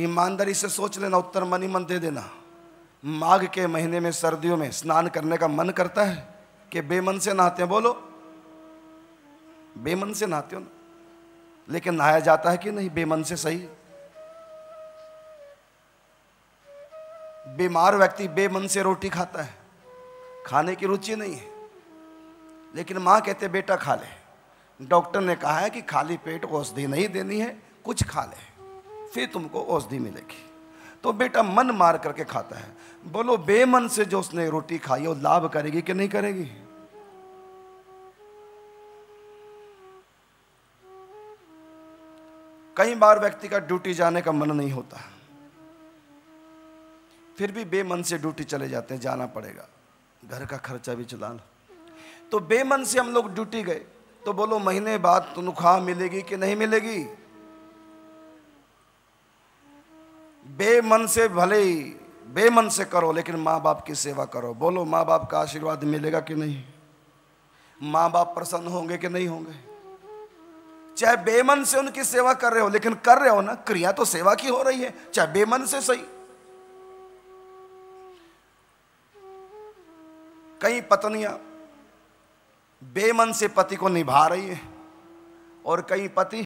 ईमानदारी से सोच लेना, उत्तर मनी मन दे देना। माघ के महीने में सर्दियों में स्नान करने का मन करता है कि बेमन से नहाते हैं, बोलो। बेमन से नहाते हो ना? लेकिन नहाया जाता है कि नहीं? बेमन से सही। बीमार व्यक्ति बेमन से रोटी खाता है। खाने की रुचि नहीं है। लेकिन माँ कहते, बेटा खा ले। डॉक्टर ने कहा है कि खाली पेट को औषधि नहीं देनी है, कुछ खा ले। फिर तुमको औषधि मिलेगी। तो बेटा मन मार करके खाता है। बोलो, बेमन से जो उसने रोटी खाई वो लाभ करेगी कि नहीं करेगी? कई बार व्यक्ति का ड्यूटी जाने का मन नहीं होता। फिर भी बेमन से ड्यूटी चले जाते हैं, जाना पड़ेगा। घर का खर्चा भी चला लो। तो बेमन से हम लोग ड्यूटी गए। तो बोलो, महीने बाद तनख्वाह मिलेगी कि नहीं मिलेगी? बेमन से भले ही, बेमन से करो, लेकिन माँ बाप की सेवा करो। बोलो माँ बाप का आशीर्वाद मिलेगा कि नहीं? माँ बाप प्रसन्न होंगे कि नहीं होंगे? चाहे बेमन से उनकी सेवा कर रहे हो, लेकिन कर रहे हो ना, क्रिया तो सेवा की हो रही है। चाहे बेमन से सही। कई पत्नियाँ बेमन से पति को निभा रही है, और कई पति